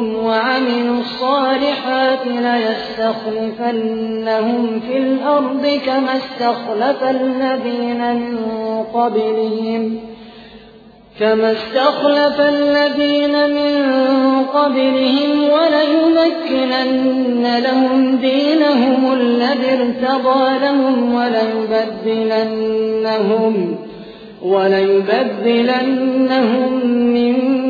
وعملوا الصالحات ليستخلفنهم في الأرض كما استخلف الذين من قبلهم كما استخلف الذين من قبلهم وليمكنن لهم دينهم الذي ارتضى لهم وليبدلنهم وليبدلنهم من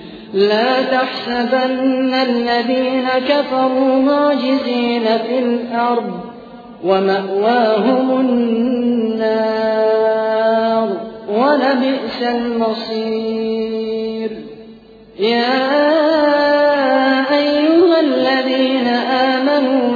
لا تحسبن الذين كفروا معجزين في الأرض ومأواهم النار ولبئس المصير. يا أيها الذين آمنوا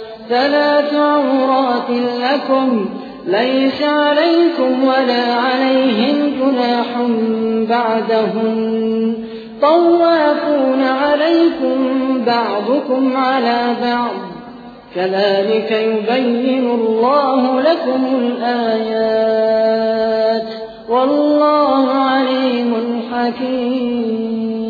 ثلاث عورات لكم ليس عليكم ولا عليهم جناح بعدهم. طوافون عليكم بعضكم على بعض. كذلك يبين الله لكم الآيات. والله عليم حكيم.